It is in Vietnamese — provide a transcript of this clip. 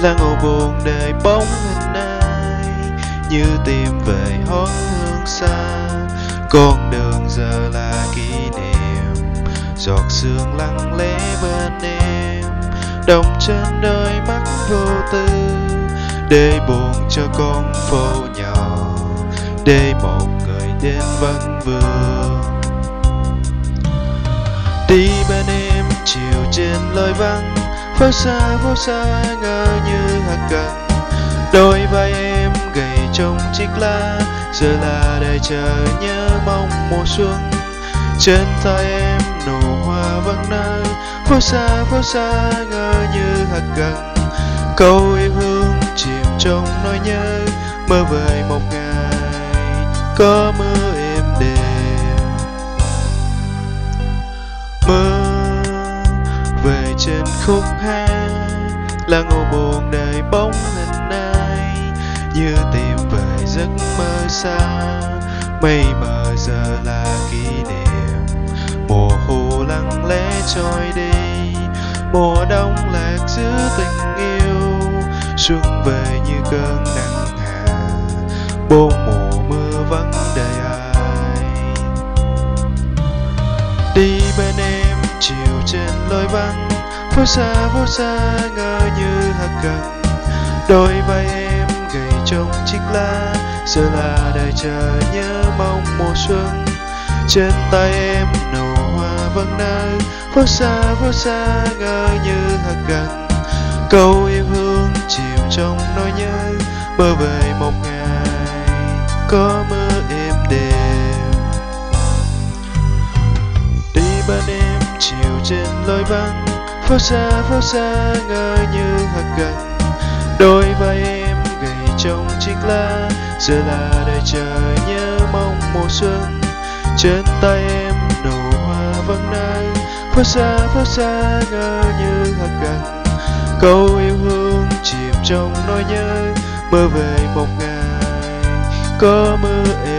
là ngủ buồn đời bóng hình ai, như tìm về hót hương xa. Con đường giờ là kỷ niệm, giọt sương lặng lẽ bên em. Đồng trên đôi mắt vô tư, để buồn cho con phố nhỏ, để một người đến vắng vương. Đi bên em, chiều trên lối vắng phố xa phố xa, ngỡ như hạt cằn đôi vai em gầy trong chiếc lá, giờ là đời chờ nhớ mong mùa xuân. Trên tay em nụ hoa vẫn nở, phố xa phố xa, ngỡ như hạt cằn câu yêu hương chìm trong nỗi nhớ, mơ về một ngày có mưa. Khúc hát là ngủ buồn đời bóng hình ai. Như tìm về giấc mơ xa, mây mờ giờ là kỷ niệm. Mùa thu lặng lẽ trôi đi, mùa đông lạc giữa tình yêu. Xuân về như cơn nắng hạ, bốn mùa mưa vắng đời ai. Đi bên em, chiều trên lối vắng phố xa phố xa ngỡ như hạt gần. Đôi vai em gầy trong chiếc lá, giờ là đời chờ nhớ mong mùa xuân. Trên tay em nụ hoa vẫn nở, phố xa phố xa ngỡ như hạt gần. Câu yêu hương chìm trong nỗi nhớ, bơ về một ngày có mưa êm đềm đi bên em chiều trên lối vắng phố xa phố xa ngỡ như hạt gần đôi vai em gầy trong chiếc lá, giờ là đời chờ nhớ mong mùa xuân. Trên tay em nụ hoa vẫn nắng phố xa phố xa ngỡ như hạt gần câu yêu hương chìm trong nỗi nhớ, mơ về một ngày, có mưa em